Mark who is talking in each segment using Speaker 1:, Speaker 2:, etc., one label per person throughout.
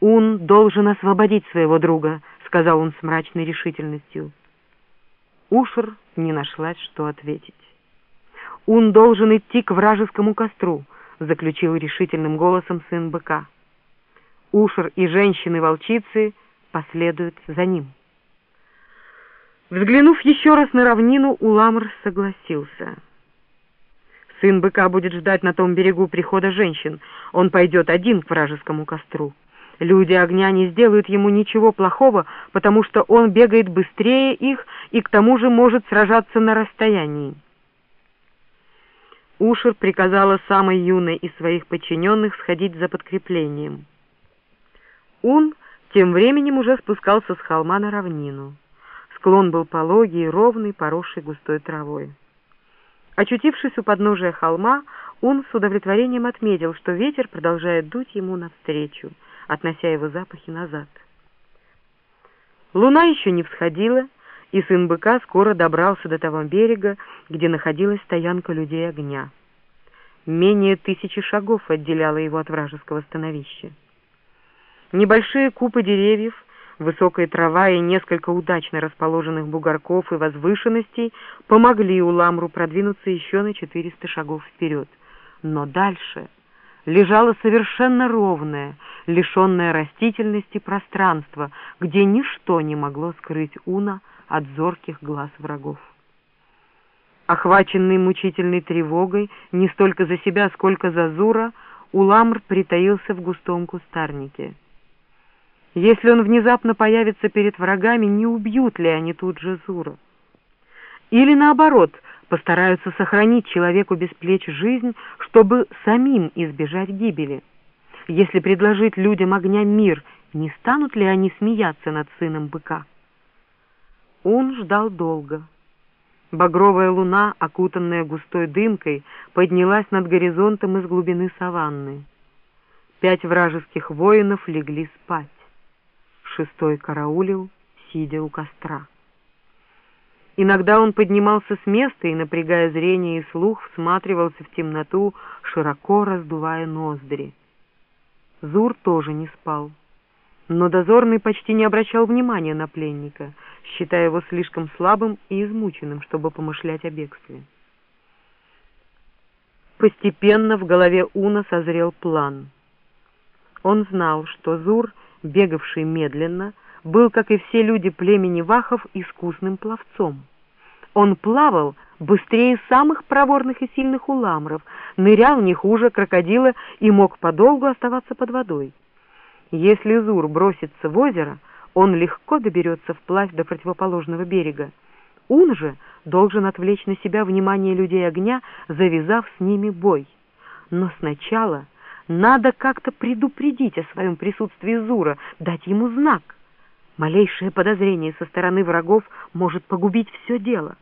Speaker 1: «Ун должен освободить своего друга», — сказал он с мрачной решительностью. Ушер не нашлась, что ответить. «Ун должен идти к вражескому костру», — заключил решительным голосом сын быка. Ушер и женщины-волчицы последуют за ним. Взглянув еще раз на равнину, Уламр согласился. Сын быка будет ждать на том берегу прихода женщин. Он пойдет один к вражескому костру. Люди огня не сделают ему ничего плохого, потому что он бегает быстрее их и к тому же может сражаться на расстоянии. Ушер приказала самой юной из своих подчиненных сходить за подкреплением. Ун тем временем уже спускался с холма на равнину. Склон был пологий и ровный, поросший густой травой. Очутившись у подножия холма, он с удовлетворением отметил, что ветер продолжает дуть ему навстречу, относя его запахи назад. Луна еще не всходила, и сын быка скоро добрался до того берега, где находилась стоянка людей огня. Менее тысячи шагов отделяло его от вражеского становища. Небольшие купы деревьев — Высокая трава и несколько удачно расположенных бугорков и возвышенностей помогли Уламру продвинуться еще на 400 шагов вперед. Но дальше лежало совершенно ровное, лишенное растительности пространство, где ничто не могло скрыть Уна от зорких глаз врагов. Охваченный мучительной тревогой не столько за себя, сколько за Зура, Уламр притаился в густом кустарнике. Если он внезапно появится перед врагами, не убьют ли они тут же Зура? Или наоборот, постараются сохранить человеку без плеч жизнь, чтобы самим избежать гибели? Если предложить людям огня мир, не станут ли они смеяться над сыном быка? Он ждал долго. Багровая луна, окутанная густой дымкой, поднялась над горизонтом из глубины саванны. Пять вражеских воинов легли спать шестой караулил, сидя у костра. Иногда он поднимался с места и, напрягая зрение и слух, всматривался в темноту, широко раздувая ноздри. Зур тоже не спал. Но дозорный почти не обращал внимания на пленника, считая его слишком слабым и измученным, чтобы помышлять о бегстве. Постепенно в голове Уна созрел план. Он знал, что Зур — бегавший медленно, был, как и все люди племени Вахов, искусным пловцом. Он плавал быстрее самых проворных и сильных уламров, нырял не хуже крокодила и мог подолгу оставаться под водой. Если Зур бросится в озеро, он легко доберется вплавь до противоположного берега. Он же должен отвлечь на себя внимание людей огня, завязав с ними бой. Но сначала надо как-то предупредить о своем присутствии Зура, дать ему знак. Малейшее подозрение со стороны врагов может погубить все дело.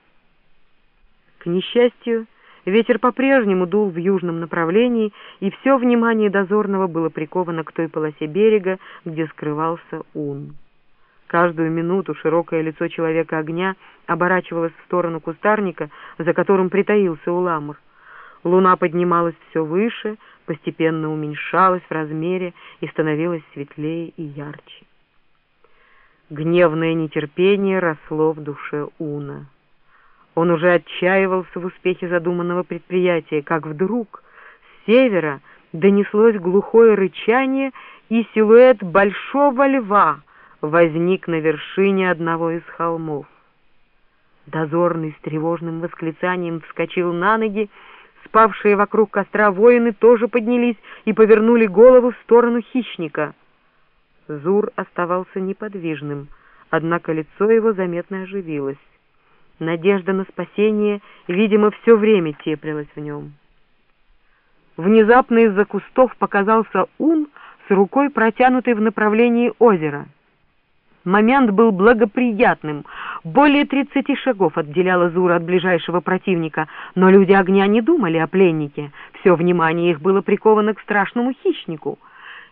Speaker 1: К несчастью, ветер по-прежнему дул в южном направлении, и все внимание дозорного было приковано к той полосе берега, где скрывался Ун. Каждую минуту широкое лицо человека огня оборачивалось в сторону кустарника, за которым притаился Уламур. Луна поднималась все выше, постепенно уменьшалась в размере и становилась светлее и ярче. Гневное нетерпение росло в душе Уна. Он уже отчаивался в успехе задуманного предприятия, как вдруг с севера донеслось глухое рычание, и силуэт большого льва возник на вершине одного из холмов. Дозорный с тревожным восклицанием вскочил на ноги Спавшие вокруг костра воины тоже поднялись и повернули голову в сторону хищника. Зур оставался неподвижным, однако лицо его заметно оживилось. Надежда на спасение, видимо, все время теплилась в нем. Внезапно из-за кустов показался Ун с рукой, протянутой в направлении озера. Момент был благоприятным. Более тридцати шагов отделяла Зура от ближайшего противника, но люди огня не думали о пленнике. Все внимание их было приковано к страшному хищнику.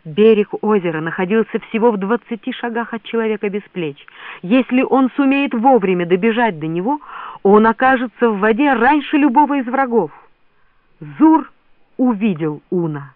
Speaker 1: Берег озера находился всего в двадцати шагах от человека без плеч. Если он сумеет вовремя добежать до него, он окажется в воде раньше любого из врагов. Зур увидел Уна.